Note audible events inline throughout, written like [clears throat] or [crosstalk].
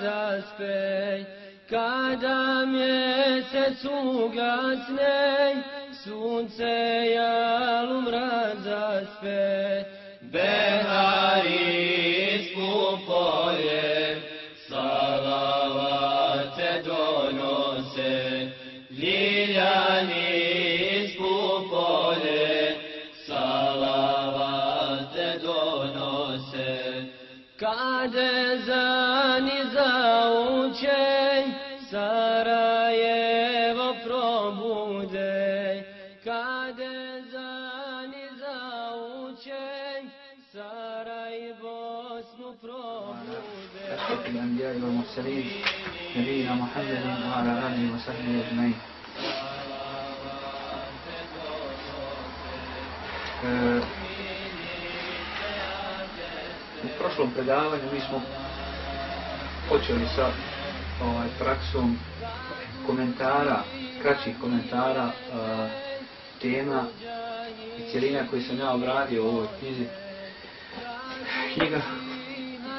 zaspej, kada mjesec ugasne, sunce jalu mraz zaspe. Behari skupolje, salavate الأنبياء والمرسلين نبينا محمد وعلى آله وصحبه أجمعين E, U prošlom predavanju mi smo počeli sa ovaj, praksom komentara, kraćih komentara e, tema i cijelina koji sam ja obradio u ovoj knjizi. Knjiga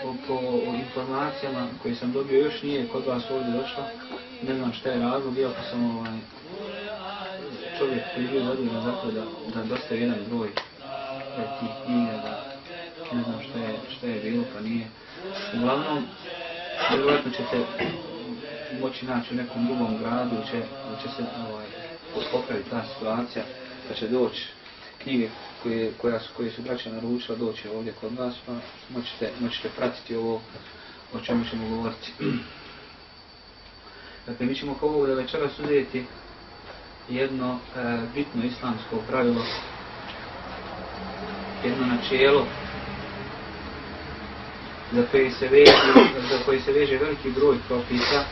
po, po informacijama koje sam dobio još nije kod vas ovdje došla. Ne znam šta je razlog, iako sam ovaj, čovjek koji je bio zadužen za da, da dostaje jedan broj tih knjiga, da ne znam šta je, šta je bilo, pa nije. Uglavnom, vjerojatno ćete moći naći u nekom drugom gradu, će, će se ovaj, popraviti ta situacija, pa će doći knjige koje, koja su, koje su braća naručila doći ovdje kod vas, pa moćete, moćete pratiti ovo o čemu ćemo govoriti. [clears throat] Dakle, mi ćemo kao ovo večeras uzeti jedno e, bitno islamsko pravilo, jedno načelo za koje se veže, za koje se veže veliki broj propisa,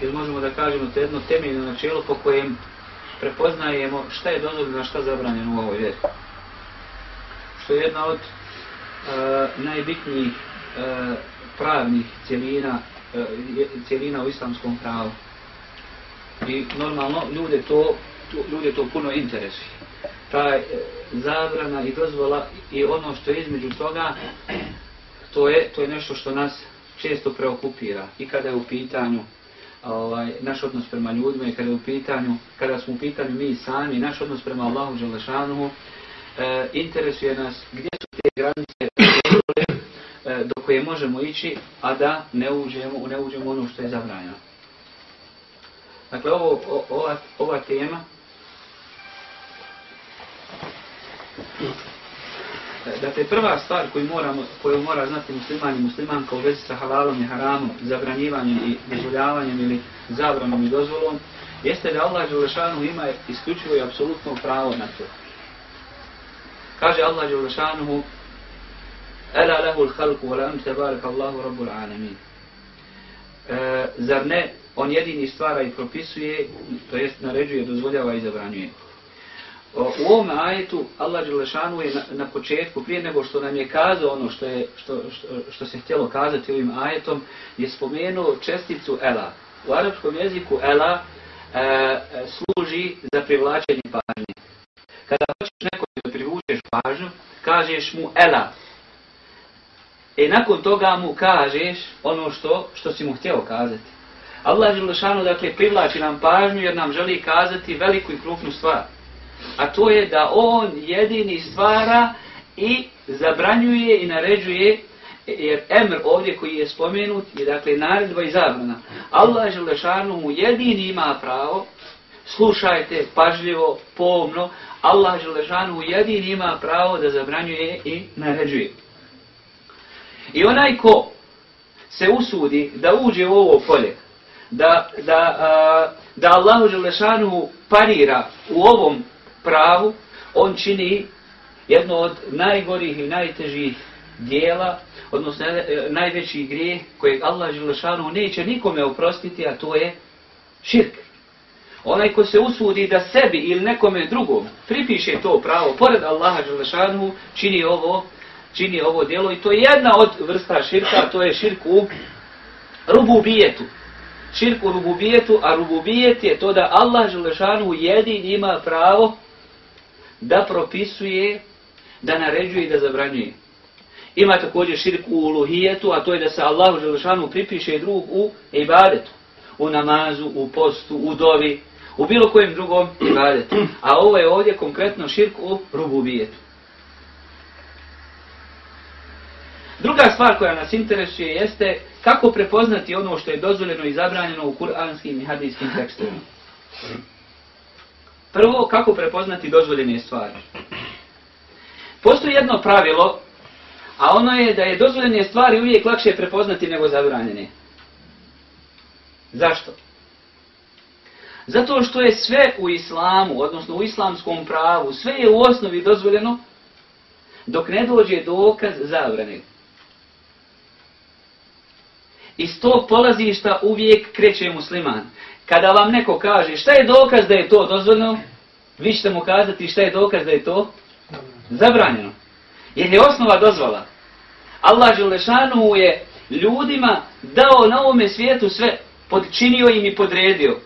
ili možemo da kažemo to jedno temeljno načelo po kojem prepoznajemo šta je dozvoljeno, a šta zabranjeno u ovoj vjeri. Što je jedna od e, najbitnijih e, pravnih cijelina, e, cijelina u islamskom pravu. I normalno ljude to, ljude to puno interesuje. Ta e, zabrana i dozvola i ono što je između toga, to je, to je nešto što nas često preokupira. I kada je u pitanju ovaj, naš odnos prema ljudima i kada u pitanju, kada smo u pitanju mi sami, naš odnos prema Allahu Želešanuhu, e, interesuje nas gdje su te granice e, do koje možemo ići, a da ne uđemo, ne uđemo ono što je zabranjeno. Dakle, ovo, o, ova, ova tema Dakle, prva stvar koju, moramo, koju mora znati musliman i muslimanka u vezi sa halalom i haramom, zabranjivanjem i dozvoljavanjem ili zabranom i dozvolom, jeste da Allah Đelešanu ima isključivo i apsolutno pravo na to. Kaže Allah Đelešanu Ela lehu l'halku wa lam tebarek Allahu rabbul alamin. E, zar ne, on jedini stvara i propisuje, to jest naređuje, dozvoljava i zabranjuje. U ovom ajetu Allah Đelešanu je na, na početku, prije nego što nam je kazao ono što, je, što, što, što se htjelo kazati ovim ajetom, je spomenuo česticu Ela. U arapskom jeziku Ela e, e služi za privlačenje pažnje. Kada hoćeš neko da privučeš pažnju, kažeš mu Ela. E nakon toga mu kažeš ono što, što si mu htjelo kazati. Allah Đelešanu dakle privlači nam pažnju jer nam želi kazati veliku i krupnu stvar a to je da on jedini stvara i zabranjuje i naređuje jer emr ovdje koji je spomenut je dakle naredba i zabrana. Allah Želešanu mu jedini ima pravo, slušajte pažljivo, pomno, Allah Želešanu mu jedini ima pravo da zabranjuje i naređuje. I onaj ko se usudi da uđe u ovo polje, da, da, a, da Allahu Želešanu parira u ovom pravu, on čini jedno od najgorih i najtežih dijela, odnosno e, najveći grijeh kojeg Allah Želešanu neće nikome oprostiti, a to je širk. Onaj ko se usudi da sebi ili nekome drugom pripiše to pravo, pored Allaha Želešanu, čini ovo, čini ovo dijelo i to je jedna od vrsta širka, to je širk u rububijetu. Širk u rububijetu, a rububijet je to da Allah Želešanu jedin ima pravo da propisuje, da naređuje i da zabranjuje. Ima također širk u uluhijetu, a to je da se Allahu Želešanu pripiše drug u ibadetu. U namazu, u postu, u dovi, u bilo kojem drugom ibadetu. A ovo je ovdje konkretno širk u rububijetu. Druga stvar koja nas interesuje jeste kako prepoznati ono što je dozvoljeno i zabranjeno u kuranskim i hadijskim tekstovima. Prvo, kako prepoznati dozvoljene stvari. Postoji jedno pravilo, a ono je da je dozvoljene stvari uvijek lakše prepoznati nego zabranjene. Zašto? Zato što je sve u islamu, odnosno u islamskom pravu, sve je u osnovi dozvoljeno dok ne dođe dokaz zabrane. Iz tog polazišta uvijek kreće musliman. Kada vam neko kaže šta je dokaz da je to dozvoljeno, vi ćete mu kazati šta je dokaz da je to zabranjeno. Jer je osnova dozvola. Allah Želešanu je ljudima dao na ovome svijetu sve, podčinio im i podredio.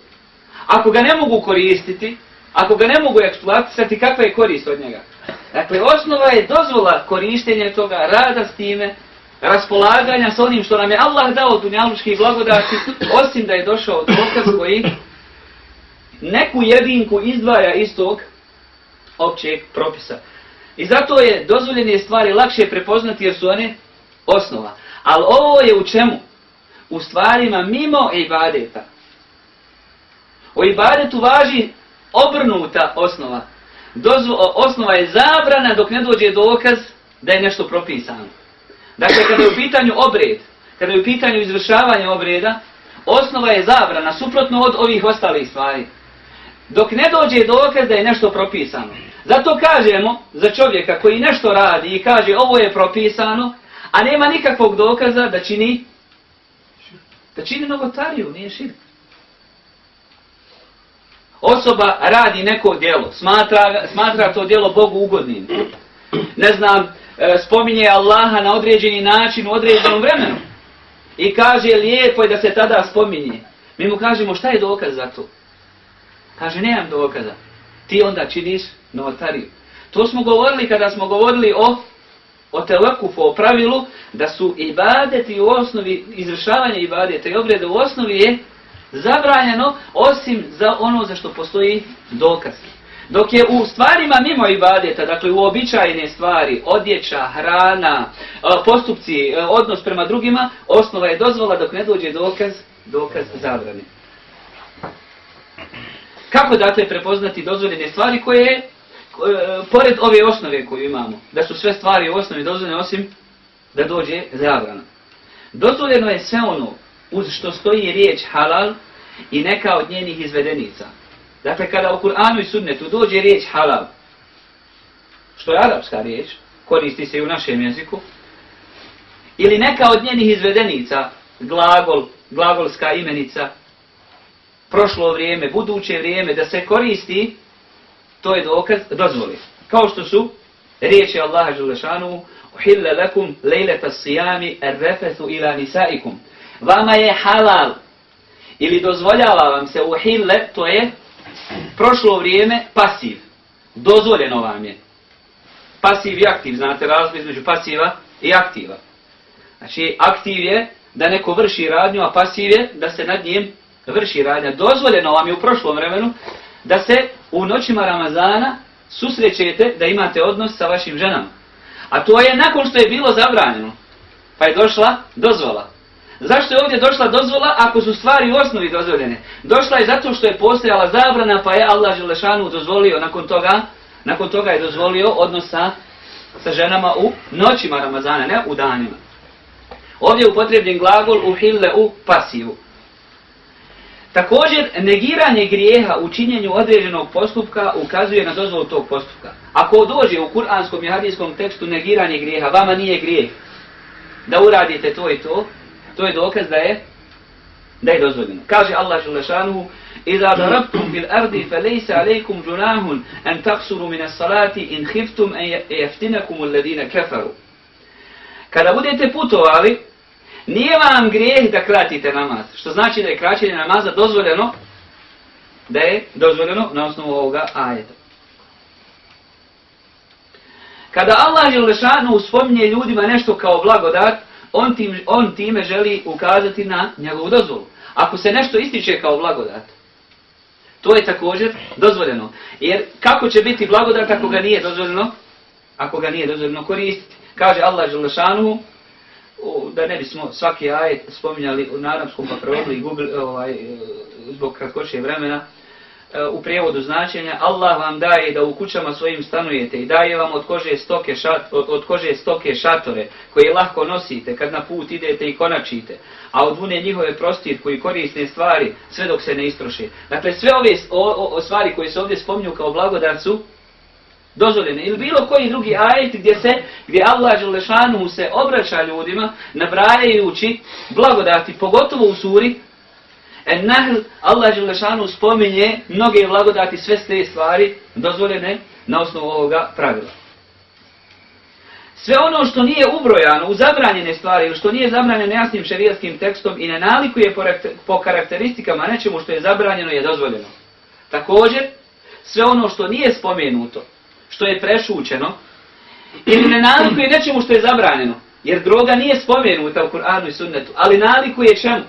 Ako ga ne mogu koristiti, ako ga ne mogu eksploatisati, kakva je korist od njega? Dakle, osnova je dozvola korištenja toga, rada s time, raspolaganja s onim što nam je Allah dao dunjalučkih blagodati, osim da je došao dokaz koji neku jedinku izdvaja iz tog općeg propisa. I zato je dozvoljene stvari lakše prepoznati jer su one osnova. Ali ovo je u čemu? U stvarima mimo ibadeta. O ibadetu važi obrnuta osnova. Dozvo, osnova je zabrana dok ne dođe dokaz da je nešto propisano. Dakle, kada je u pitanju obred, kada je u pitanju izvršavanje obreda, osnova je zabrana, suprotno od ovih ostalih stvari. Dok ne dođe dokaz da je nešto propisano. Zato kažemo za čovjeka koji nešto radi i kaže ovo je propisano, a nema nikakvog dokaza da čini da čini novotariju, nije širk. Osoba radi neko djelo, smatra, smatra to djelo Bogu ugodnim. Ne znam, E, spominje Allaha na određeni način u određenom vremenu. I kaže lijepo je da se tada spominje. Mi mu kažemo šta je dokaz za to? Kaže nemam dokaza. Ti onda činiš novotariju. To smo govorili kada smo govorili o o telekufu, o pravilu da su ibadeti u osnovi, izvršavanje ibadeta i obreda u osnovi je zabranjeno osim za ono za što postoji dokaz. Dok je u stvarima mimo ibadeta, dakle u običajne stvari, odjeća, hrana, e, postupci, e, odnos prema drugima, osnova je dozvola dok ne dođe dokaz, dokaz zabrane. Kako dakle prepoznati dozvoljene stvari koje je, pored ove osnove koju imamo, da su sve stvari u osnovi dozvoljene osim da dođe zabrana. Dozvoljeno je sve ono uz što stoji riječ halal i neka od njenih izvedenica. Dakle, kada u Kur'anu i Sunnetu dođe riječ halal, što je arapska riječ, koristi se i u našem jeziku, ili neka od njenih izvedenica, glagol, glagolska imenica, prošlo vrijeme, buduće vrijeme, da se koristi, to je dokaz, dozvoli. Kao što su riječi Allaha Želešanu, uhille lakum lejleta sijami errefethu ila nisaikum. Vama je halal, ili dozvoljava vam se uhille, to je prošlo vrijeme pasiv. Dozvoljeno vam je. Pasiv i aktiv, znate razliku između pasiva i aktiva. Znači, aktiv je da neko vrši radnju, a pasiv je da se nad njim vrši radnja. Dozvoljeno vam je u prošlom vremenu da se u noćima Ramazana susrećete da imate odnos sa vašim ženama. A to je nakon što je bilo zabranjeno. Pa je došla dozvola. Zašto je ovdje došla dozvola ako su stvari u osnovi dozvoljene? Došla je zato što je postojala zabrana pa je Allah Želešanu dozvolio nakon toga, nakon toga je dozvolio odnosa sa ženama u noćima Ramazana, ne u danima. Ovdje je upotrebljen glagol u hille u pasivu. Također, negiranje grijeha u činjenju određenog postupka ukazuje na dozvolu tog postupka. Ako dođe u kuranskom i hadijskom tekstu negiranje grijeha, vama nije grijeh da uradite to i to, to je dokaz da je da je dozvoljeno. Kaže Allah Želešanuhu Iza darabtum fil ardi fa lejse alejkum džunahun en taksuru mine salati in hiftum en jeftinakum ulledine kefaru. Kada budete putovali, nije vam grijeh da kratite namaz. Što znači da je kraćenje namaza dozvoljeno da je dozvoljeno na osnovu ovoga ajeta. Kada Allah Želešanu spominje ljudima nešto kao blagodat, on, tim, on time želi ukazati na njegovu dozvolu. Ako se nešto ističe kao blagodat, to je također dozvoljeno. Jer kako će biti blagodat ako ga nije dozvoljeno? Ako ga nije dozvoljeno koristiti. Kaže Allah Želešanu, da ne bismo svaki ajet spominjali u naravskom pa prevodili ovaj, e, zbog kratkoće vremena, E, u prijevodu značenja Allah vam daje da u kućama svojim stanujete i daje vam od kože stoke, šat, od, od kože stoke šatore koje lahko nosite kad na put idete i konačite, a od vune njihove prostir koji korisne stvari sve dok se ne istroše. Dakle, sve ove o, o, o stvari koje se ovdje spominju kao blagodat su dozvoljene. Ili bilo koji drugi ajet gdje se, gdje Allah Želešanu se obraća ljudima, nabrajajući blagodati, pogotovo u suri En nahl, Allah Želešanu spominje mnoge blagodati sve ste stvari dozvoljene na osnovu ovoga pravila. Sve ono što nije ubrojano u zabranjene stvari ili što nije zabranjeno jasnim šerijatskim tekstom i ne nalikuje po karakteristikama nečemu što je zabranjeno je dozvoljeno. Također, sve ono što nije spomenuto, što je prešućeno, ili ne nalikuje nečemu što je zabranjeno, jer droga nije spomenuta u Kur'anu i sunnetu, ali nalikuje čemu?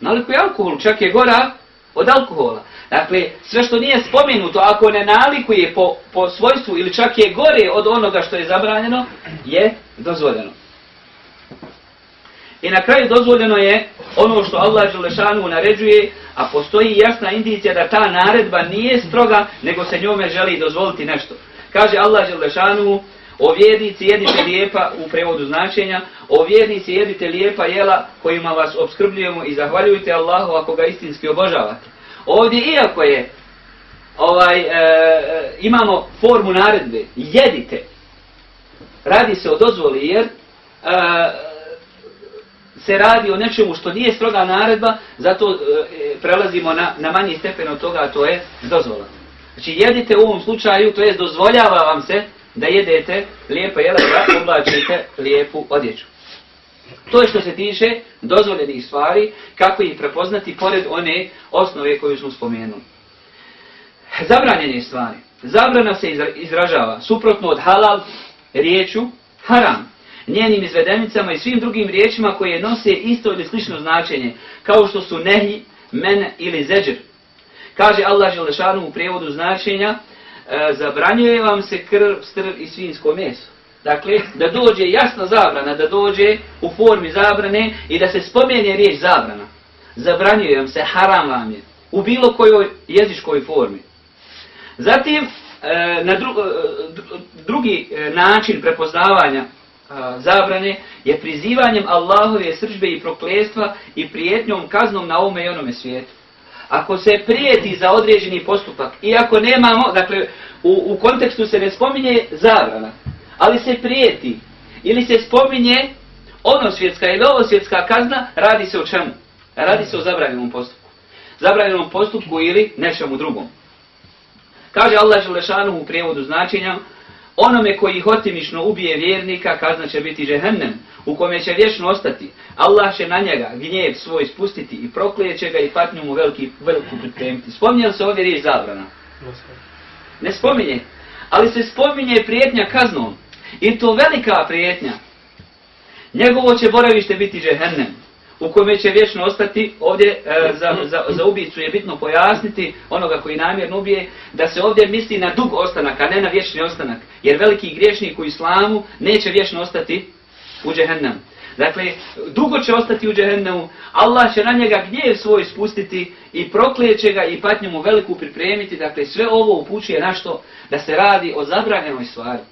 Nalikuje alkohol, čak je gora od alkohola. Dakle, sve što nije spomenuto, ako ne nalikuje po, po svojstvu ili čak je gore od onoga što je zabranjeno, je dozvoljeno. I na kraju dozvoljeno je ono što Allah Želešanu naređuje, a postoji jasna indicija da ta naredba nije stroga, nego se njome želi dozvoliti nešto. Kaže Allah Želešanu, O vjernici jedite lijepa u prevodu značenja, o vjernici jedite lijepa jela kojima vas obskrbljujemo i zahvaljujte Allahu ako ga istinski obožavate. Ovdje iako je ovaj e, e, imamo formu naredbe, jedite. Radi se o dozvoli jer e, se radi o nečemu što nije stroga naredba, zato e, prelazimo na, na manji stepen od toga, a to je dozvola. Znači jedite u ovom slučaju, to je dozvoljava vam se da jedete lijepa jela da oblačite lijepu odjeću. To je što se tiče dozvoljenih stvari, kako ih prepoznati pored one osnove koju smo spomenuli. Zabranjene stvari. Zabrana se izražava suprotno od halal riječu haram, njenim izvedenicama i svim drugim riječima koje nose isto ili slično značenje, kao što su nehi, men ili zeđer. Kaže Allah Želešanu u prijevodu značenja, E, zabranjuje vam se krv, strv i svinsko meso. Dakle, da dođe jasna zabrana, da dođe u formi zabrane i da se spomene riječ zabrana. Zabranjuje vam se, haram vam je. U bilo kojoj jezičkoj formi. Zatim, e, na dru, e, drugi način prepoznavanja zabrane je prizivanjem Allahove sržbe i proklestva i prijetnjom kaznom na ovome i onome svijetu ako se prijeti za određeni postupak, iako nemamo, dakle, u, u kontekstu se ne spominje zabrana, ali se prijeti, ili se spominje ono svjetska ili ovo svjetska kazna, radi se o čemu? Radi se o zabranjenom postupku. Zabranjenom postupku ili nečemu drugom. Kaže Allah Želešanu u prijevodu značenja, onome koji hotimišno ubije vjernika, kazna će biti žehennem, u kome će vječno ostati. Allah će na njega gnjev svoj spustiti i proklijeće ga i patnju mu veliki, veliku pripremiti. Spominje se ovdje riječ zabrana? Ne spominje. Ali se spominje prijetnja kaznom. I to velika prijetnja. Njegovo će boravište biti žehennem u kome će vječno ostati, ovdje e, za, za, za ubicu je bitno pojasniti onoga koji namjerno ubije, da se ovdje misli na dug ostanak, a ne na vječni ostanak. Jer veliki griješnik u islamu neće vječno ostati u džehennem. Dakle, dugo će ostati u džehennemu, Allah će na njega gnjev svoj spustiti i proklijeće ga i patnju mu veliku pripremiti. Dakle, sve ovo upućuje na što da se radi o zabranjenoj stvari.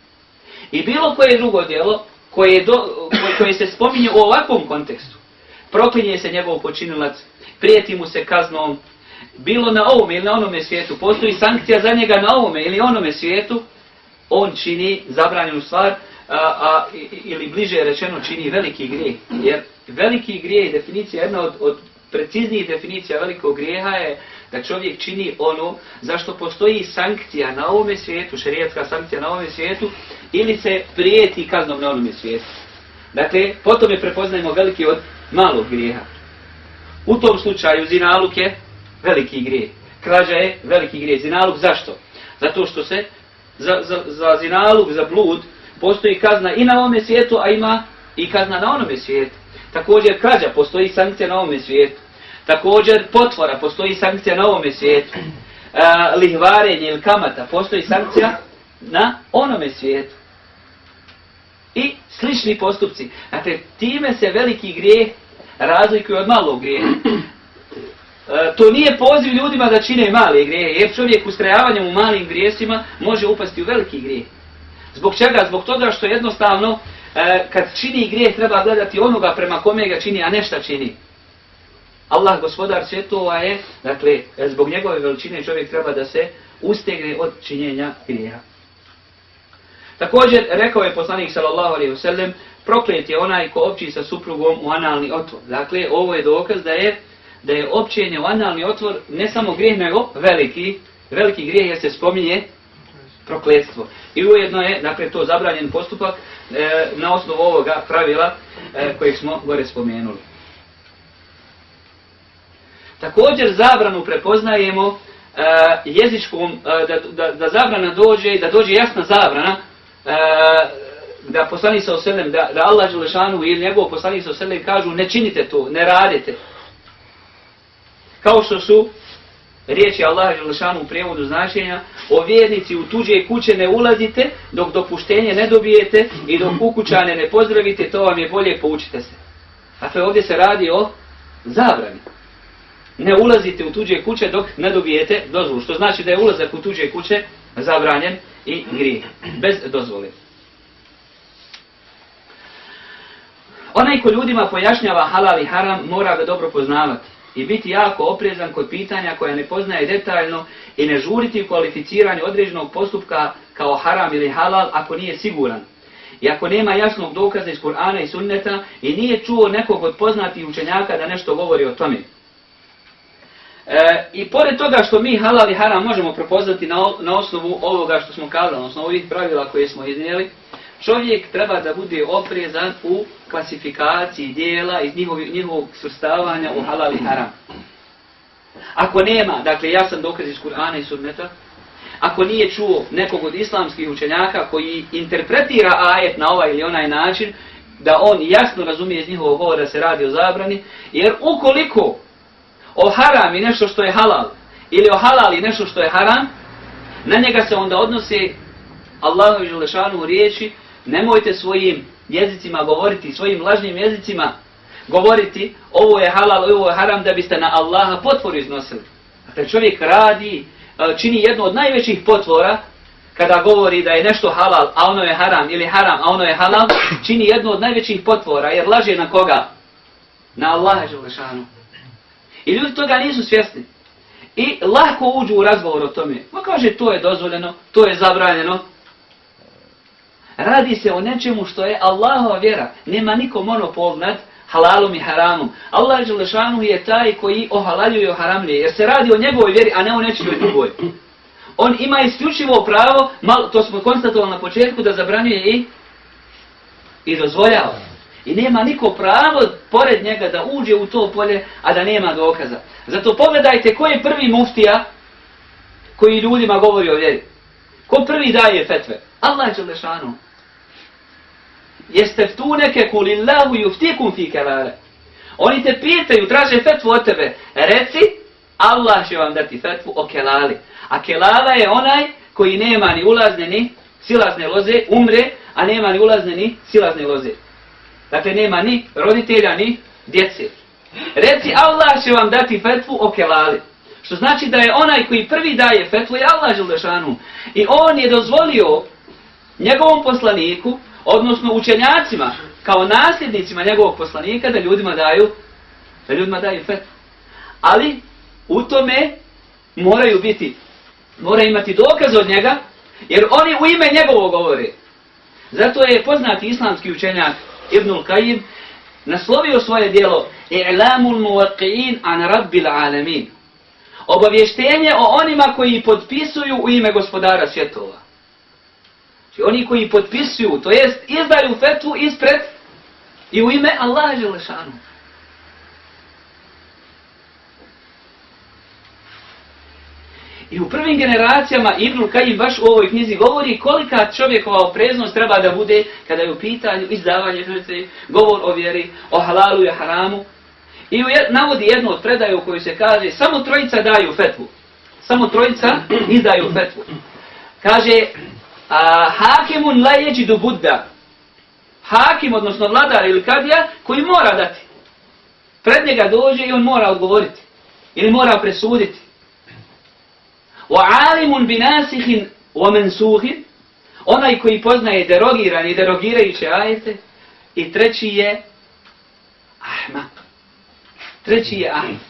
I bilo koje drugo djelo koje, do, koje, se spominje u ovakvom kontekstu, proklinje se njegov počinilac, prijeti mu se kaznom, bilo na ovom ili na onome svijetu, postoji sankcija za njega na ovome ili onome svijetu, on čini zabranjenu stvar, a, a, ili bliže rečeno čini veliki grijeh. Jer veliki grijeh je definicija, jedna od, od preciznijih definicija velikog grijeha je da čovjek čini ono zašto postoji sankcija na ovome svijetu, šerijatska sankcija na ovome svijetu, ili se prijeti kaznom na onome svijetu. Dakle, potom je prepoznajemo veliki od malog grijeha. U tom slučaju zinaluk je veliki grijeh. Krađa je veliki grijeh. Zinaluk zašto? Zato što se za, za, za zinaluk, za blud, postoji kazna i na ovome svijetu, a ima i kazna na onome svijetu. Također krađa, postoji sankcija na ovome svijetu. Također potvora, postoji sankcija na ovome svijetu. E, lihvarenje ili kamata, postoji sankcija na onome svijetu. I slični postupci. Dakle, time se veliki grijeh razlikuje od malog grijeha. E, to nije poziv ljudima da čine male grijehe, jer čovjek ustrajavanjem u malim grijesima može upasti u veliki grijeh. Zbog čega? Zbog toga što jednostavno e, kad čini grijeh treba gledati onoga prema kome ga čini, a ne šta čini. Allah, gospodar svjetova je, dakle, e, zbog njegove veličine čovjek treba da se ustegne od činjenja grijeha. Također, rekao je poslanik sallallahu alaihi wasallam, proklet je onaj ko opći sa suprugom u analni otvor. Dakle, ovo je dokaz da je da je općenje u analni otvor ne samo grijeh, nego veliki, veliki grijeh jer se spominje prokletstvo. I ujedno je, dakle, to zabranjen postupak e, na osnovu ovoga pravila e, kojeg smo gore spomenuli. Također zabranu prepoznajemo e, jezičkom, e, da, da, da zabrana dođe, da dođe jasna zabrana, e, da poslani sa oselem, da, da Allah Želešanu ili njegov poslani sa oselem kažu ne činite to, ne radite. Kao što su riječi Allah Želešanu u prijevodu značenja, o vjernici u tuđe kuće ne ulazite dok dopuštenje ne dobijete i dok ukućane ne pozdravite, to vam je bolje, poučite se. Dakle, ovdje se radi o zabrani. Ne ulazite u tuđe kuće dok ne dobijete dozvolu, što znači da je ulazak u tuđe kuće zabranjen i grije, bez dozvole. Onaj ko ljudima pojašnjava halal i haram mora ga dobro poznavati i biti jako oprezan kod pitanja koja ne poznaje detaljno i ne žuriti u kvalificiranju određenog postupka kao haram ili halal ako nije siguran. I ako nema jasnog dokaza iz Kur'ana i sunneta i nije čuo nekog od poznatih učenjaka da nešto govori o tome. E, I pored toga što mi halal i haram možemo prepoznati na, na osnovu ovoga što smo kazali, na osnovu ovih pravila koje smo iznijeli, čovjek treba da bude oprezan u klasifikaciji dijela iz njihovog, njihovog sustavanja u halal i haram. Ako nema, dakle ja sam dokaz iz Kur'ana i Sunneta, ako nije čuo nekog od islamskih učenjaka koji interpretira ajet na ovaj ili onaj način, da on jasno razumije iz njihovog govora da se radi o zabrani, jer ukoliko o haram i nešto što je halal, ili o halal i nešto što je haram, na njega se onda odnose Allahu Želešanu riječi nemojte svojim jezicima govoriti, svojim lažnim jezicima govoriti ovo je halal, ovo je haram da biste na Allaha potvoru iznosili. Dakle, čovjek radi, e, čini jednu od najvećih potvora kada govori da je nešto halal, a ono je haram, ili haram, a ono je halal, čini jednu od najvećih potvora, jer laže na koga? Na Allaha Želešanu. I ljudi toga nisu svjesni. I lahko uđu u razgovor o tome. Ma kaže, to je dozvoljeno, to je zabranjeno, Radi se o nečemu što je Allahova vjera. Nema niko monopol nad halalom i haramom. Allah Đelešanu je taj koji ohalaljuje i oharamljuje. Jer se radi o njegovoj vjeri, a ne o nečijoj drugoj. On ima isključivo pravo, malo, to smo konstatovali na početku, da zabranjuje i, i dozvoljava. I nema niko pravo pored njega da uđe u to polje, a da nema dokaza. Zato pogledajte ko je prvi muftija koji ljudima govori o vjeri. Ko prvi daje fetve? Allah je lešanu. Jeste tu neke kulillahu juftikum fi kelale. Oni te pitaju, traže fetvu od tebe. Reci, Allah će vam dati fetvu o kelali. A kelala je onaj koji nema ni ulazne ni silazne loze, umre, a nema ni ulazne ni silazne loze. Dakle, nema ni roditelja, ni djece. Reci, Allah će vam dati fetvu o kelali. Što znači da je onaj koji prvi daje fetvu je Allah Želešanu. I on je dozvolio njegovom poslaniku, odnosno učenjacima, kao nasljednicima njegovog poslanika, da ljudima daju, da ljudima daju fetvu. Ali u tome moraju biti, moraju imati dokaz od njega, jer oni u ime njegovo govore. Zato je poznati islamski učenjak Ibnul Qayyim naslovio svoje dijelo I'lamul muwaqi'in an rabbil alamin obavještenje o onima koji potpisuju u ime gospodara svjetova. Znači oni koji potpisuju, to jest izdaju fetvu ispred i u ime Allaha Želešanu. I u prvim generacijama Ibnul Kajim baš u ovoj knjizi govori kolika čovjekova opreznost treba da bude kada je u pitanju izdavanje žrtve, govor o vjeri, o halalu i haramu. I navodi jednu od predaja u kojoj se kaže samo trojica daju fetvu. Samo trojica izdaju fetvu. Kaže a, hakimun la jeđi do Budda. Hakim, odnosno vladar ili kadija, koji mora dati. Pred njega dođe i on mora odgovoriti. Ili mora presuditi. Wa alimun binasihin wa mensuhin. Onaj koji poznaje derogirani i derogirajuće ajete. I treći je ahmak. Treći je ahmak.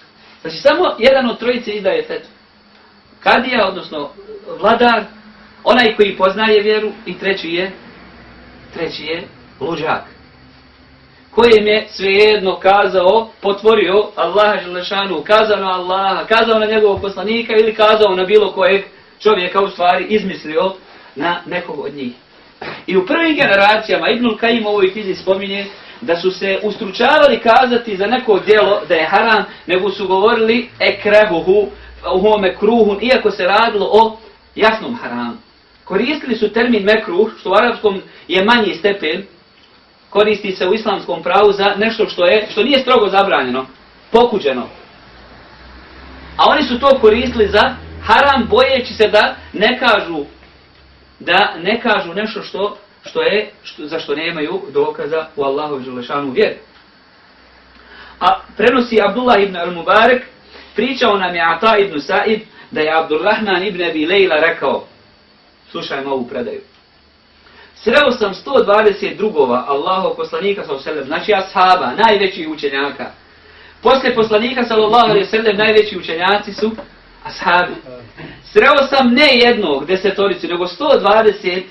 Znači samo jedan od trojice izdaje fetvu. Kadija, odnosno vladar, onaj koji poznaje vjeru i treći je treći je luđak kojem je svejedno kazao, potvorio Allaha Želešanu, kazao na Allaha, kazao na njegovog poslanika ili kazao na bilo kojeg čovjeka u stvari izmislio na nekog od njih. I u prvim generacijama Ibnul Kajim ovoj knjizi spominje da su se ustručavali kazati za neko djelo da je haram, nego su govorili ekrehuhu, u home kruhun, iako se radilo o jasnom haramu. Koristili su termin mekruh, što u arapskom je manji stepen, koristi se u islamskom pravu za nešto što je što nije strogo zabranjeno, pokuđeno. A oni su to koristili za haram bojeći se da ne kažu da ne kažu nešto što što je što, za što nemaju dokaza u Allahu dželešanu vjer. A prenosi Abdullah ibn al-Mubarak pričao nam je Ata ibn Sa'id da je Abdurrahman ibn Abi Lejla rekao slušajmo ovu predaju Sreo sam 120 drugova Allahov poslanika sallallahu alejhi ve sellem, znači ashaba, najveći učenjaka. Posle poslanika sallallahu alejhi ve sellem najveći učenjaci su ashabi. Sreo sam ne jednog desetoricu, nego 120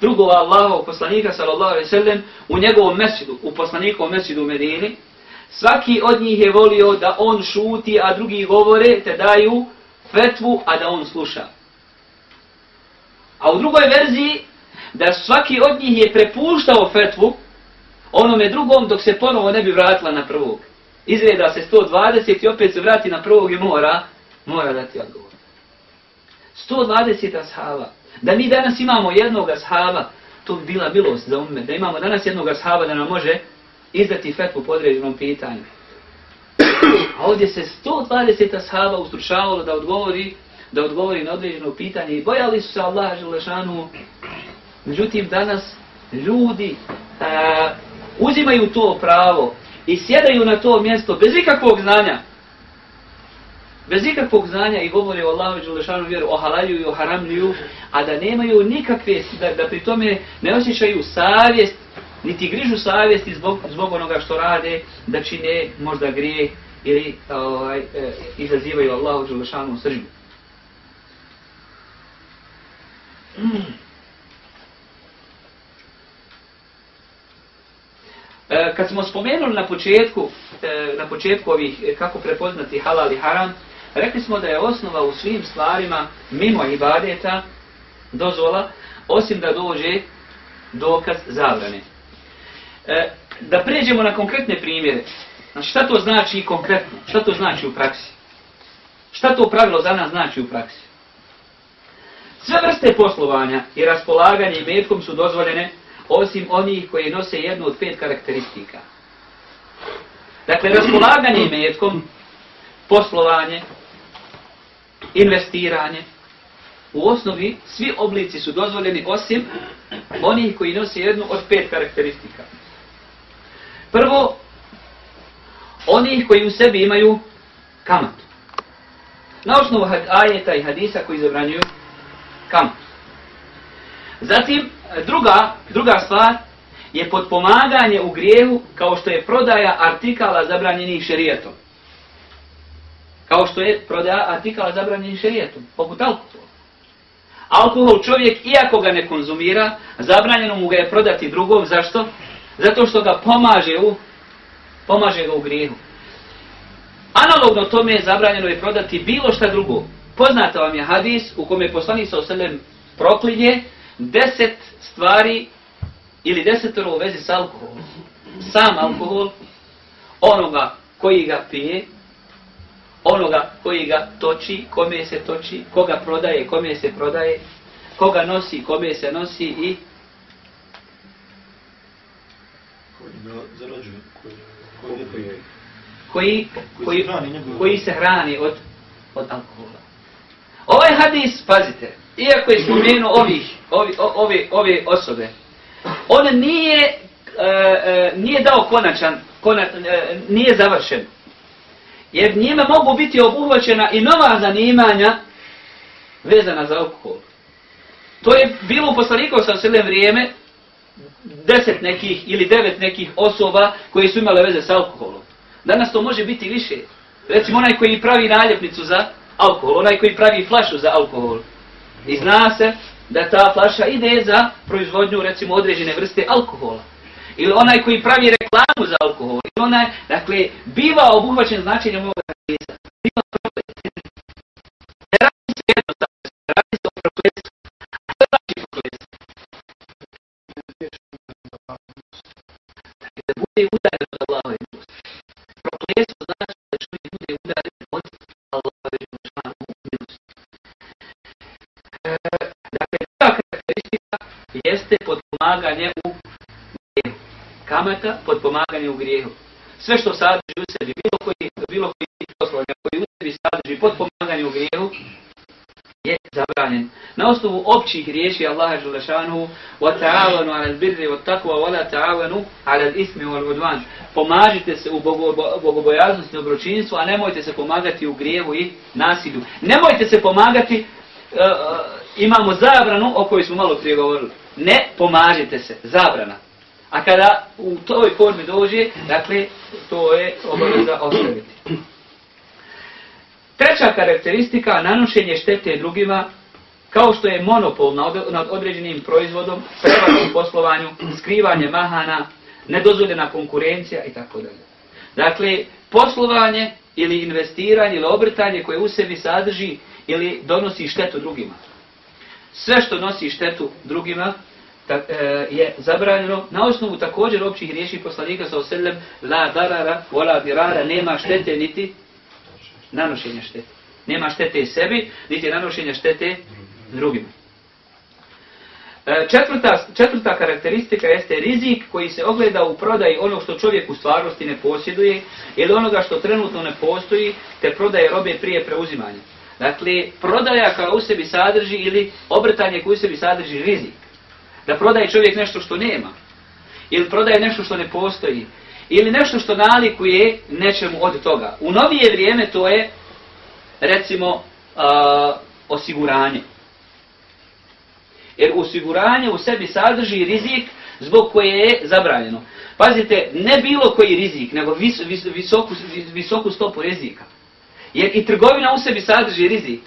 drugova Allahov poslanika sallallahu alejhi ve sellem u njegovom mesjidu, u poslanikovom mesjidu u Medini. Svaki od njih je volio da on šuti, a drugi govore te daju fetvu, a da on sluša. A u drugoj verziji da svaki od njih je prepuštao fetvu onome drugom dok se ponovo ne bi vratila na prvog. Izreda se 120 i opet se vrati na prvog i mora, mora dati odgovor. 120 ashaba. Da mi danas imamo jednog ashaba, to bi bila milost za umet. Da imamo danas jednog ashaba da nam može izdati fetvu po određenom pitanju. A ovdje se 120 ashaba ustručavalo da odgovori da odgovori na određeno pitanje i bojali su se Allaha Želešanu Međutim, danas ljudi a, uzimaju to pravo i sjedaju na to mjesto bez ikakvog znanja. Bez ikakvog znanja i govore o Allahu Đelešanu vjeru, o halalju i o haramliju, a da nemaju nikakve, da, da pri tome ne osjećaju savjest, niti grižu savjesti zbog, zbog onoga što rade, da čine možda grije ili ovaj, e, izazivaju Allahu Đelešanu sržbu. E, kad smo spomenuli na početku, e, na početku ovih e, kako prepoznati halal i haram, rekli smo da je osnova u svim stvarima mimo ibadeta dozvola, osim da dođe dokaz zabrane. E, da pređemo na konkretne primjere. Znači šta to znači konkretno? Šta to znači u praksi? Šta to pravilo za nas znači u praksi? Sve vrste poslovanja i raspolaganje imetkom su dozvoljene osim onih koji nose jednu od pet karakteristika. Dakle, raspolaganje imetkom, poslovanje, investiranje, u osnovi svi oblici su dozvoljeni osim onih koji nose jednu od pet karakteristika. Prvo, onih koji u sebi imaju kamatu. Na osnovu ajeta i hadisa koji zabranjuju kamatu. Zatim, druga, druga stvar je podpomaganje u grijehu kao što je prodaja artikala zabranjenih šerijetom. Kao što je prodaja artikala zabranjenih šerijetom, poput alkohola. Alkohol čovjek, iako ga ne konzumira, zabranjeno mu ga je prodati drugom. Zašto? Zato što ga pomaže u, pomaže ga u grijehu. Analogno tome je zabranjeno je prodati bilo šta drugo. Poznata vam je hadis u kome je poslanik sa oselem proklinje deset stvari ili desetoro u vezi s alkoholom. Sam alkohol, onoga koji ga pije, onoga koji ga toči, kome se toči, koga prodaje, kome se prodaje, koga nosi, kome se nosi i koji, koji, koji se hrani od, od alkohola. Ovaj hadis, pazite, iako je spomenuo ovih, ovi, ove, ove osobe, on nije, e, e nije dao konačan, kona, e, nije završen. Jer njima mogu biti obuhvaćena i nova zanimanja vezana za alkohol. To je bilo u poslanikov sa sredem vrijeme deset nekih ili devet nekih osoba koji su imale veze sa alkoholom. Danas to može biti više. Recimo onaj koji pravi naljepnicu za alkohol, onaj koji pravi flašu za alkohol. I zna se da ta flaša ide za proizvodnju recimo određene vrste alkohola. Ili onaj koji pravi reklamu za alkohol. Ili onaj, dakle, biva obuhvaćen značenjem ovoga hadisa. Biva Ne radi se jednostavno, radi se o prokletstvu. A što znači prokletstvo? Da bude udaren od Allahove Kamata podpomaganje u grijehu. Sve što sadrži u sebi, bilo koji, bilo koji poslovanja koji u sebi sadrži podpomaganje u grijehu, je zabranjen. Na osnovu općih riječi Allaha Želešanu وَتَعَوَنُوا عَلَى الْبِرِّ وَتَّقْوَا وَلَا تَعَوَنُوا عَلَى الْإِسْمِ وَالْعُدْوَانِ Pomažite se u bogobojaznosti i dobročinstvu, a nemojte se pomagati u grijevu i nasilju. Nemojte se pomagati, uh, uh, imamo zabranu o kojoj smo malo prije govorili. Ne pomažite se, zabrana. A kada u toj formi dođe, dakle, to je obaveza ostaviti. Treća karakteristika, nanošenje štete drugima, kao što je monopol nad određenim proizvodom, prevarom poslovanju, skrivanje mahana, nedozvoljena konkurencija i tako dalje. Dakle, poslovanje ili investiranje ili obrtanje koje u sebi sadrži ili donosi štetu drugima. Sve što nosi štetu drugima tak, e, je zabranjeno na osnovu također općih riječi poslanika sa oselem la darara, vola dirara, nema štete niti nanošenja štete. Nema štete sebi, niti nanošenja štete drugima. E, četvrta, četvrta karakteristika jeste rizik koji se ogleda u prodaji onog što čovjek u stvarnosti ne posjeduje ili onoga što trenutno ne postoji te prodaje robe prije preuzimanja. Dakle, prodaja kao u sebi sadrži ili obrtanje koji u sebi sadrži rizik. Da prodaje čovjek nešto što nema. Ili prodaje nešto što ne postoji. Ili nešto što nalikuje nečemu od toga. U novije vrijeme to je, recimo, uh, osiguranje. Jer osiguranje u sebi sadrži rizik zbog koje je zabranjeno. Pazite, ne bilo koji rizik, nego vis, vis, visoku, vis, visoku stopu rizika. Jer i trgovina u sebi sadrži rizik.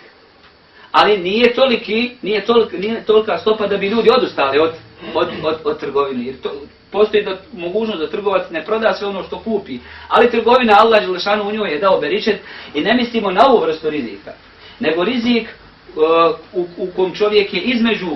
Ali nije toliki, nije, tolika, nije tolika stopa da bi ljudi odustali od, od, od, od trgovine. Jer to, postoji da mogućnost da trgovac ne proda sve ono što kupi. Ali trgovina Allah Đelešanu u njoj je dao beričet i ne mislimo na ovu vrstu rizika. Nego rizik uh, u, u kom čovjek je između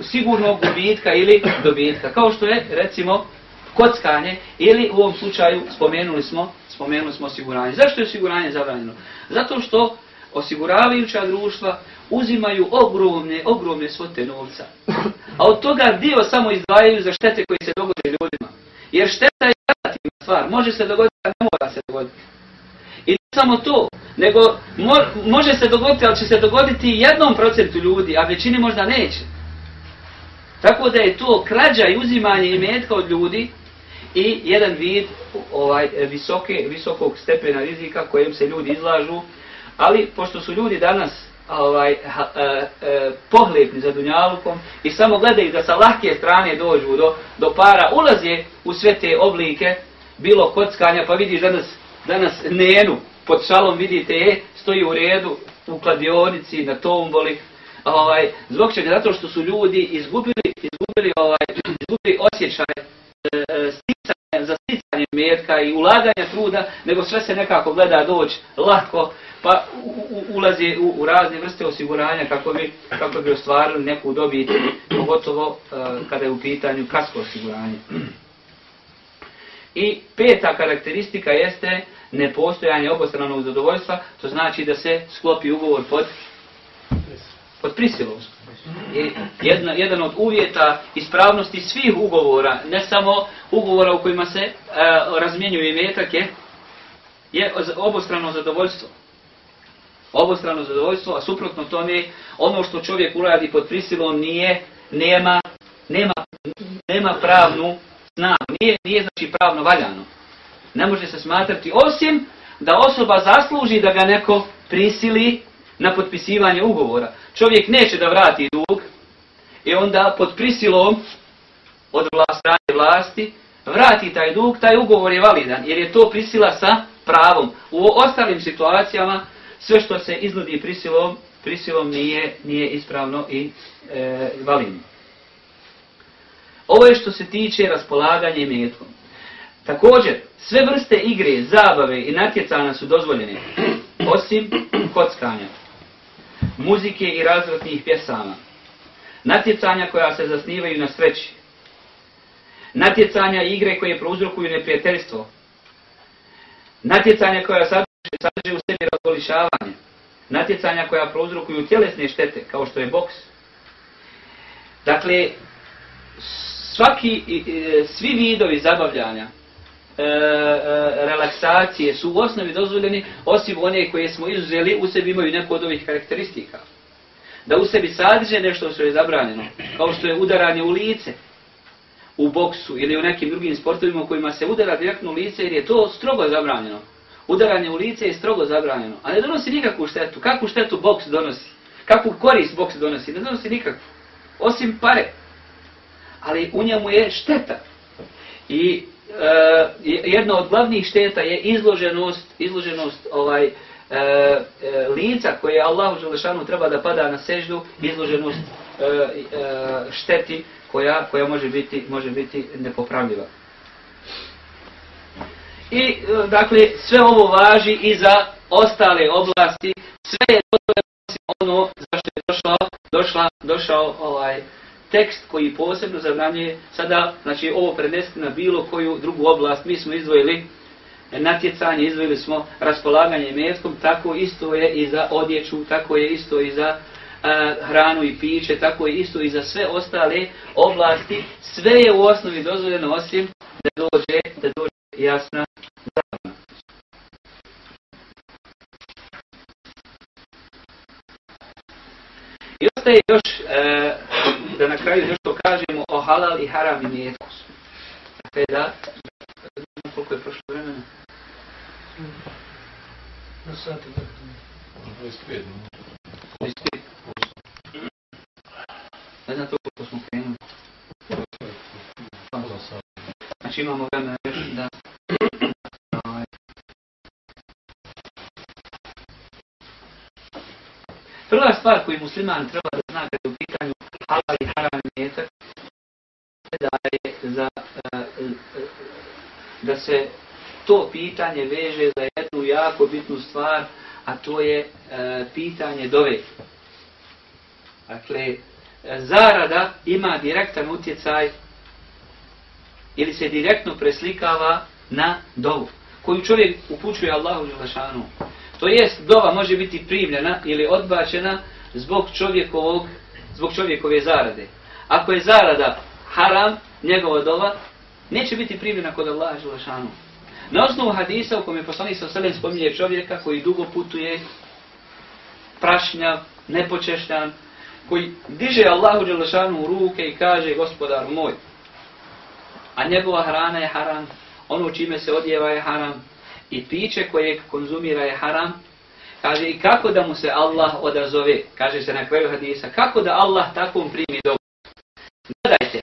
sigurnog gubitka ili dobitka. Kao što je, recimo, kockanje ili u ovom slučaju spomenuli smo spomenuli smo osiguranje. Zašto je osiguranje zabranjeno? Zato što osiguravajuća društva uzimaju ogromne, ogromne svote novca. A od toga dio samo izdvajaju za štete koje se dogode ljudima. Jer šteta je relativna stvar. Može se dogoditi, a ne mora se dogoditi. I ne samo to, nego mo, može se dogoditi, ali će se dogoditi jednom procentu ljudi, a većini možda neće. Tako da je to krađa i uzimanje imetka od ljudi i jedan vid ovaj visoke, visokog stepena rizika kojem se ljudi izlažu. Ali, pošto su ljudi danas ovaj, ha, e, e, pohlepni za dunjalukom i samo gledaju da sa lahke strane dođu do, do para, ulaze u sve te oblike, bilo kockanja, pa vidiš danas, danas nenu pod šalom, vidite je, stoji u redu u kladionici, na tomboli, ovaj, zbog čega, zato što su ljudi izgubili, izgubili, ovaj, izgubili osjećaj e, e, za sticanje metka i ulaganja truda, nego sve se nekako gleda doći lako, pa u, u, ulazi u, u razne vrste osiguranja kako bi, kako bi ostvarili neku dobit, pogotovo uh, kada je u pitanju kasko osiguranje. I peta karakteristika jeste nepostojanje obostranog zadovoljstva, to znači da se sklopi ugovor pod, pod prisilom. I jedna, jedan od uvjeta ispravnosti svih ugovora, ne samo ugovora u kojima se e, razmjenjuje imetak, je, je obostrano zadovoljstvo. Obostrano zadovoljstvo, a suprotno tome, ono što čovjek uradi pod prisilom nije, nema, nema, nema pravnu snagu, nije, nije znači pravno valjano. Ne može se smatrati osim da osoba zasluži da ga neko prisili na potpisivanje ugovora. Čovjek neće da vrati dug i onda pod prisilom od strane vlasti vrati taj dug, taj ugovor je validan jer je to prisila sa pravom. U ostalim situacijama sve što se iznudi prisilom, prisilom nije, nije ispravno i e, validno. Ovo je što se tiče raspolaganja imetkom. Također, sve vrste igre, zabave i natjecanja su dozvoljene, osim kockanja, muzike i razvratnih pjesama, natjecanja koja se zasnivaju na sreći, natjecanja i igre koje prouzrokuju neprijateljstvo, natjecanja koja sadrže, sadrže u sebi razvolišavanje, natjecanja koja prouzrokuju tjelesne štete, kao što je boks. Dakle, svaki, svi vidovi zabavljanja, e, e, relaksacije su u osnovi dozvoljeni, osim one koje smo izuzeli, u sebi imaju neko od ovih karakteristika. Da u sebi sadrže nešto što je zabranjeno, kao što je udaranje u lice, u boksu ili u nekim drugim sportovima u kojima se udara direktno u lice, jer je to strogo zabranjeno. Udaranje u lice je strogo zabranjeno, a ne donosi nikakvu štetu. Kakvu štetu boks donosi? Kakvu korist boks donosi? Ne donosi nikakvu. Osim pare. Ali u njemu je šteta. I Eh, jedna od glavnih šteta je izloženost, izloženost ovaj, e, e, lica koje Allahu Želešanu treba da pada na seždu, izloženost e, e, šteti koja, koja može biti, može biti nepopravljiva. I, e, dakle, sve ovo važi i za ostale oblasti. Sve je ono zašto je došlo, došla, došao ovaj, tekst koji posebno zabranjuje sada, znači ovo prenesti na bilo koju drugu oblast. Mi smo izdvojili natjecanje, izdvojili smo raspolaganje metkom, tako isto je i za odjeću, tako je isto i za a, hranu i piće, tako je isto i za sve ostale oblasti. Sve je u osnovi dozvoljeno osim da dođe, da dođe jasna zabrana. I ostaje još e, da na kraju nešto kažemo o halal i haram i mjetkosu. Dakle, da, znamo koliko je prošlo vremena. Na sati, da. 25 Ne znam to koliko smo krenuli. Znači imamo vremena još da... Prva stvar koju musliman treba da zna kada je u pitanju halal i haram metak, da je za, da se to pitanje veže za jednu jako bitnu stvar, a to je e, pitanje dove. Dakle, zarada ima direktan utjecaj ili se direktno preslikava na dovu koju čovjek upućuje Allahu Đelešanu. To jest, dova može biti primljena ili odbačena zbog čovjekovog zbog čovjekove zarade. Ako je zarada haram, njegova dova, neće biti primljena kod Allaha Želešanu. Na osnovu hadisa u kome je poslanik sa selem spominje čovjeka koji dugo putuje, prašnjav, nepočešljan, koji diže Allahu Đelešanu u ruke i kaže gospodar moj, a njegova hrana je haram, ono čime se odjeva je haram, i piće koje konzumira je haram, Kaže, i kako da mu se Allah odazove, kaže se na kraju hadisa, kako da Allah takvom primi dobro. Gledajte,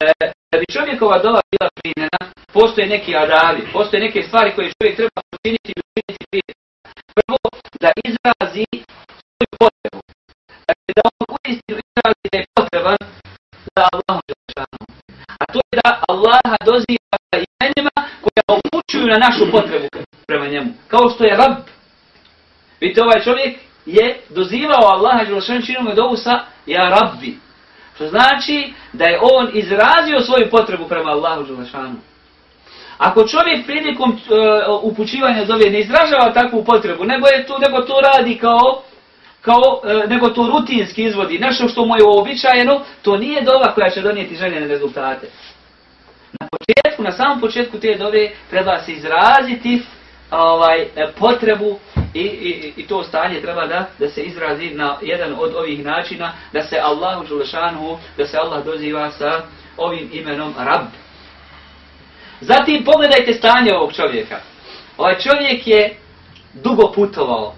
e, bi čovjekova dova bila primljena, postoje neki adavi, postoje neke stvari koje čovjek treba učiniti i učiniti prije. Prvo, da izrazi svoju potrebu. Dakle, da on uistinu izrazi da je potreban za Allahom Đelešanu. A to je da Allaha doziva imenima koja upućuju na našu potrebu prema njemu. Kao što je Rab, Vidite, ovaj čovjek je dozivao Allaha Đelešanu činom dovu sa Ja Rabbi. Što znači da je on izrazio svoju potrebu prema Allahu Đelešanu. Ako čovjek prilikom uh, upućivanja zove ne izražava takvu potrebu, nego je to, nego to radi kao, kao uh, nego to rutinski izvodi, nešto što mu je uobičajeno, to nije dova koja će donijeti željene rezultate. Na početku, na samom početku te dove treba se izraziti ovaj e, potrebu i, i, i to stanje treba da da se izrazi na jedan od ovih načina da se Allahu dželešanu da se Allah doziva sa ovim imenom Rabb. Zatim pogledajte stanje ovog čovjeka. Ovaj čovjek je dugo putovao.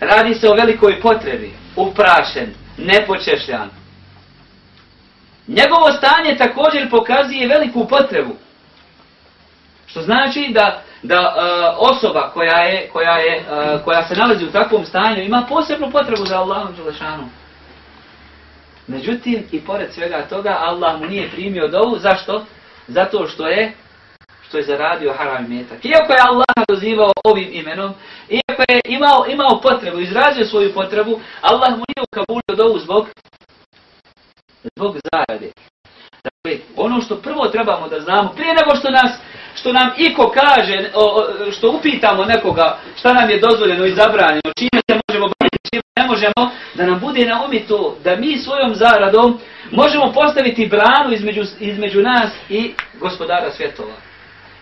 Radi se o velikoj potrebi, uprašen, nepočešljan. Njegovo stanje također pokazuje veliku potrebu. Što znači da da uh, osoba koja je koja je uh, koja se nalazi u takvom stanju ima posebnu potrebu za Allahom Đelešanom. Međutim i pored svega toga Allah mu nije primio dovu zašto? Zato što je što je zaradio haram metak. Iako je Allah dozivao ovim imenom, iako je imao imao potrebu, izrazio svoju potrebu, Allah mu nije ukabulio dovu zbog zbog zarade. Dakle, ono što prvo trebamo da znamo, prije nego što nas što nam iko kaže, o, o, što upitamo nekoga šta nam je dozvoljeno i zabranjeno, čime se možemo baviti, čime ne možemo, da nam bude na umi to, da mi svojom zaradom možemo postaviti branu između, između nas i gospodara svjetova.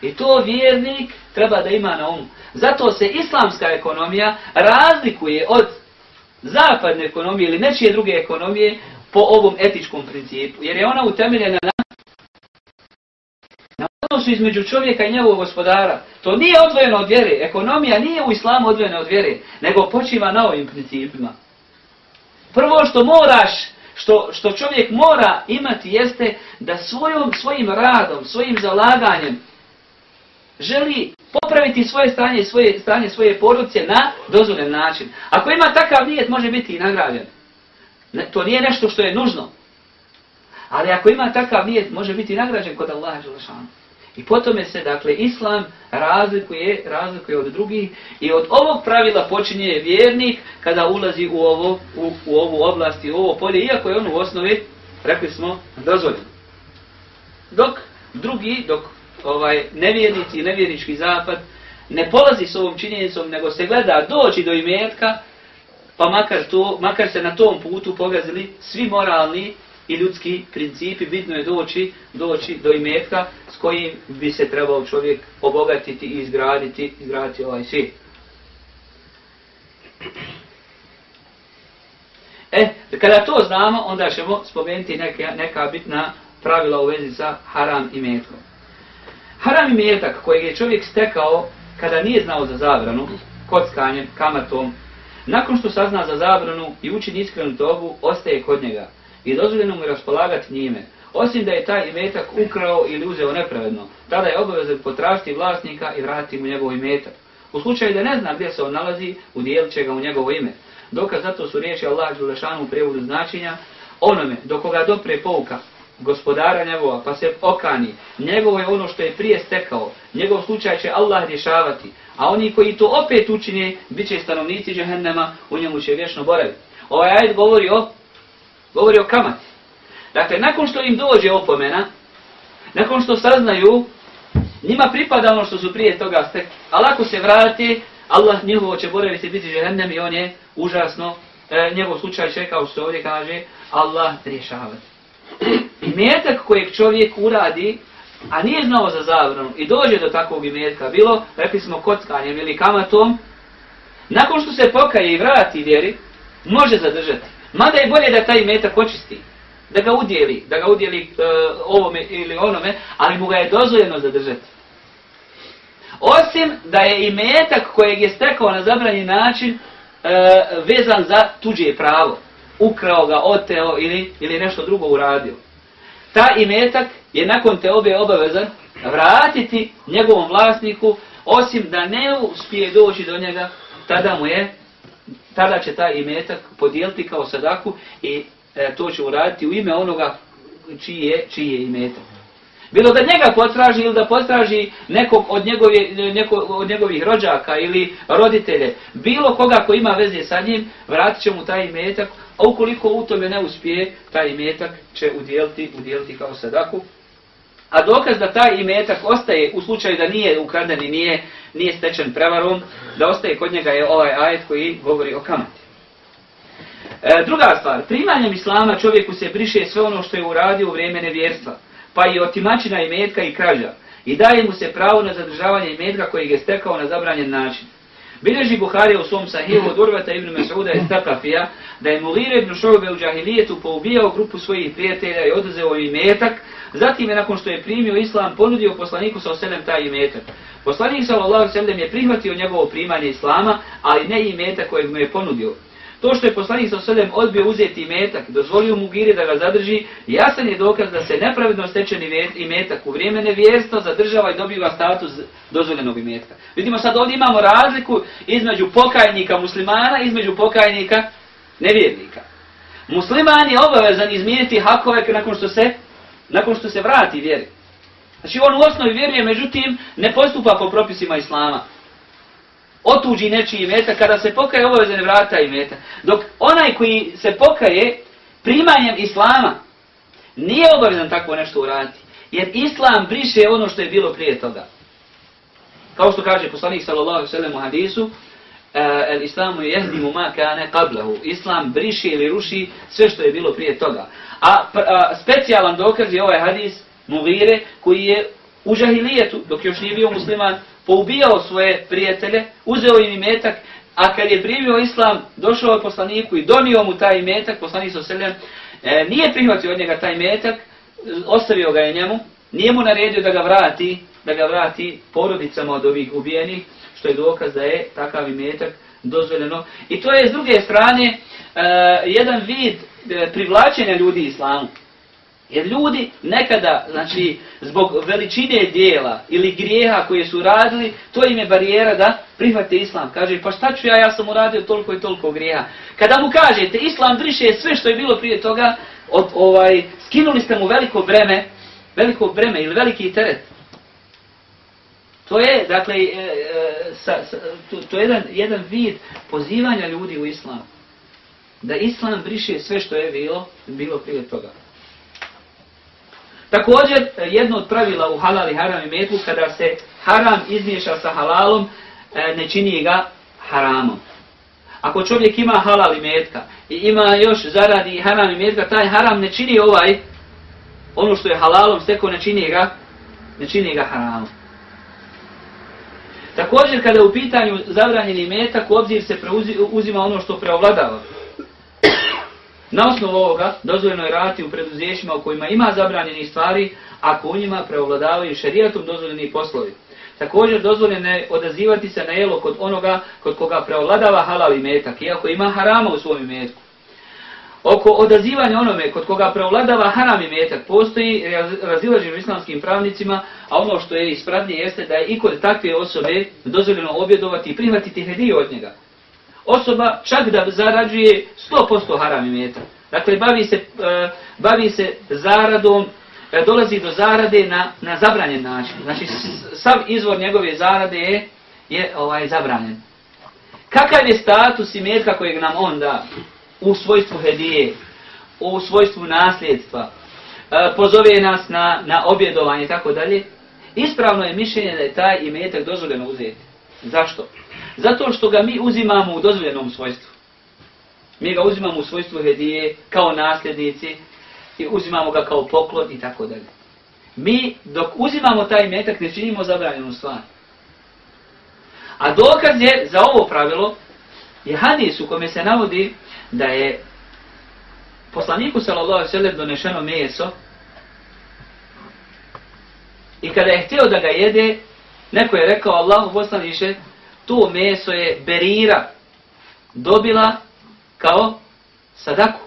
I to vjernik treba da ima na umu. Zato se islamska ekonomija razlikuje od zapadne ekonomije ili nečije druge ekonomije po ovom etičkom principu. Jer je ona utemeljena na odnosu između čovjeka i njegovog gospodara. To nije odvojeno od vjere. Ekonomija nije u islamu odvojena od vjere, nego počiva na ovim principima. Prvo što moraš, što, što čovjek mora imati jeste da svojom, svojim radom, svojim zalaganjem želi popraviti svoje stanje, svoje stanje svoje porodice na dozvoljen način. Ako ima takav nijet, može biti i nagrađen. Ne, to nije nešto što je nužno. Ali ako ima takav nijet, može biti nagrađen kod Allaha Želešanu. I potom se, dakle, islam razlikuje, razlikuje od drugih i od ovog pravila počinje vjernik kada ulazi u, ovo, u, u ovu oblast i u ovo polje, iako je on u osnovi, rekli smo, dozvoljen. Dok drugi, dok ovaj nevjernici i nevjernički zapad ne polazi s ovom činjenicom, nego se gleda doći do imetka, pa makar, to, makar se na tom putu pogazili svi moralni i ljudski principi, bitno je doći, doći do imetka s kojim bi se trebao čovjek obogatiti i izgraditi, izgraditi ovaj svijet. E, kada to znamo, onda ćemo spomenuti neka, neka bitna pravila u vezi sa haram i metkom. Haram i metak kojeg je čovjek stekao kada nije znao za zabranu, kockanjem, kamatom, nakon što sazna za zabranu i učini iskrenu tobu, ostaje kod njega i dozvoljeno mu je raspolagati njime. Osim da je taj imetak ukrao ili uzeo nepravedno, tada je obavezan potražiti vlasnika i vratiti mu njegov imetak. U slučaju da ne zna gdje se on nalazi, udjelit će ga u njegovo ime. Dokaz zato su riječi Allah Đulešanu u prevodu značenja, onome do koga dopre pouka gospodara njegova, pa se okani, njegovo je ono što je prije stekao, njegov slučaj će Allah rješavati, a oni koji to opet učine, bit će stanovnici džehennema, u njemu će vječno boraviti. Ovaj ajd govori o govori o kamati. Dakle, nakon što im dođe opomena, nakon što saznaju, njima pripada ono što su prije toga stekli. Ali ako se vrati, Allah njihovo će boraviti biti žehennem i on je užasno, e, njegov slučaj će, kao što ovdje kaže, Allah rješavati. I metak kojeg čovjek uradi, a nije znao za zabranu i dođe do takvog imetka, bilo, rekli smo, kockanjem ili kamatom, nakon što se pokaje i vrati vjeri, može zadržati. Mada je bolje da taj metak očisti, da ga udjeli, da ga udjeli uh, ovome ili onome, ali mu ga je dozvoljeno zadržati. Osim da je i metak kojeg je stekao na zabranji način uh, vezan za tuđe pravo, ukrao ga, oteo ili, ili nešto drugo uradio. Ta imetak je nakon te obe obavezan vratiti njegovom vlasniku, osim da ne uspije doći do njega, tada mu je tada će taj imetak podijeliti kao sadaku i e, to će uraditi u ime onoga čiji je, čiji je imetak. Bilo da njega potraži ili da potraži nekog od, njegovi, neko, od njegovih rođaka ili roditelje, bilo koga ko ima veze sa njim, vratit će mu taj imetak, a ukoliko u tome ne uspije, taj imetak će udjeliti, udjeliti kao sadaku. A dokaz da taj imetak ostaje u slučaju da nije ukraden i nije, nije stečen prevarom, da ostaje kod njega je ovaj ajet koji govori o kamati. E, druga stvar, primanjem islama čovjeku se briše sve ono što je uradio u vrijeme nevjerstva, pa i otimačina imetka i krađa, i daje mu se pravo na zadržavanje imetka koji je stekao na zabranjen način. Bileži Buharija u svom sahivu od Urvata ibn Mas'uda iz Takafija da je Mulire ibn Šobe u džahilijetu poubijao grupu svojih prijatelja i oduzeo im metak, zatim je nakon što je primio islam ponudio poslaniku sa oselem taj imetak. Poslanik sallallahu sallam je prihvatio njegovo primanje islama, ali ne i metak kojeg mu je ponudio. To što je poslanik sa oselem odbio uzeti metak, dozvolio mu giri da ga zadrži, jasan je dokaz da se nepravedno stečeni imetak u vrijeme nevjerstva zadržava i dobiva status dozvoljenog imetka. Vidimo sad ovdje imamo razliku između pokajnika muslimana i između pokajnika nevjernika. Musliman je obavezan izmijeniti hakove nakon što se nakon što se vrati vjeri. Znači on u osnovi vjeruje, međutim ne postupa po propisima islama otuđi nečiji imeta, kada se pokaje obavezan vrata imeta. Dok onaj koji se pokaje primanjem islama, nije obavezan tako nešto uraditi. Jer islam briše ono što je bilo prije toga. Kao što kaže poslanik sallallahu sallam u hadisu, e, el islamu jehdimu ma kane qablahu. Islam briše ili ruši sve što je bilo prije toga. A, a specijalan dokaz je ovaj hadis Mugire koji je u žahilijetu, dok još nije bio musliman, poubijao svoje prijatelje, uzeo im imetak, a kad je primio islam, došao je poslaniku i donio mu taj imetak, poslanik sa selem, e, nije prihvatio od njega taj imetak, ostavio ga je njemu, nije mu naredio da ga vrati, da ga vrati porodicama od ovih ubijenih, što je dokaz da je takav imetak dozvoljeno. I to je s druge strane e, jedan vid e, privlačenja ljudi islamu. Jer ljudi nekada, znači, zbog veličine dijela ili grijeha koje su radili, to im je barijera da prihvate islam. Kaže, pa šta ću ja, ja sam uradio toliko i toliko grijeha. Kada mu kažete, islam briše sve što je bilo prije toga, od, ovaj, skinuli ste mu veliko breme, veliko breme ili veliki teret. To je, dakle, e, e, sa, sa, to, to je jedan, jedan vid pozivanja ljudi u islam. Da islam briše sve što je bilo, bilo prije toga. Također, jedno od pravila u halal i haram i metku, kada se haram izmiješa sa halalom, e, ne čini ga haramom. Ako čovjek ima halal i metka i ima još zaradi haram i metka, taj haram ne čini ovaj, ono što je halalom steko, ne čini ga, ne čini ga haramom. Također, kada je u pitanju zabranjeni metak, u obzir se uzima ono što preovladava. Na osnovu ovoga dozvoljeno je raditi u preduzećima u kojima ima zabranjeni stvari, ako u njima preovladavaju šarijatom dozvoljeni poslovi. Također dozvoljeno je odazivati se na jelo kod onoga kod koga preovladava halal i metak, iako ima harama u svom imetku. Oko odazivanja onome kod koga preovladava haram i metak postoji razilaženje islamskim pravnicima, a ono što je ispravnije jeste da je i kod takve osobe dozvoljeno objedovati i prihvatiti hediju od njega osoba čak da zarađuje 100% haram i metak. Dakle, bavi se, e, bavi se zaradom, e, dolazi do zarade na, na zabranjen način. Znači, sav izvor njegove zarade je, je ovaj zabranjen. Kakav je status i metka kojeg nam on da u svojstvu hedije, u svojstvu nasljedstva, e, pozove nas na, na objedovanje i tako dalje, ispravno je mišljenje da je taj imetak dozvoljeno uzeti. Zašto? Zato što ga mi uzimamo u dozvoljenom svojstvu. Mi ga uzimamo u svojstvu hedije kao nasljednici i uzimamo ga kao poklon i tako dalje. Mi dok uzimamo taj imetak ne činimo zabranjenu stvar. A dokaz je za ovo pravilo je hadis u kome se navodi da je poslaniku sallallahu alejhi ve sellem donešeno meso i kada je htio da ga jede, neko je rekao Allahu poslaniše, to meso je berira dobila kao sadaku.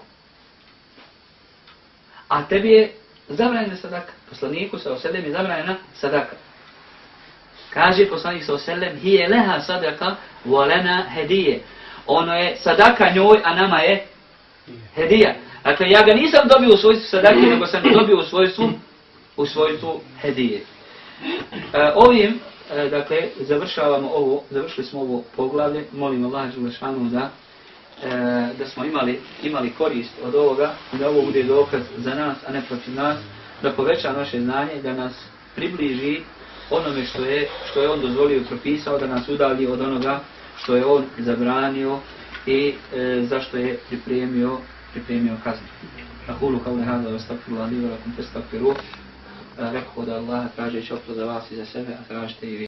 A tebi je zabranjena sadaka. Poslaniku sa oselem je zabranjena sadaka. Kaže poslanik sa oselem, hi je leha sadaka, volena hedije. Ono je sadaka njoj, a nama je hedija. Dakle, ja ga nisam dobio u svojstvu sadake, nego sam dobio u svojstvu, u svojstvu hedije. E, ovim e, dakle, završavamo ovo, završili smo ovo poglavlje, molim Allah Želešanu da, e, da smo imali, imali korist od ovoga, da ovo bude dokaz za nas, a ne protiv nas, da poveća naše znanje, da nas približi onome što je, što je on dozvolio i propisao, da nas udalji od onoga što je on zabranio i e, zašto je pripremio, pripremio kaznu. Ahulu kao nehada, vastakfiru, ali velakum, festakfiru. E, rekao da Allah tražeći oprost za vas i za sebe, a tražite i vi.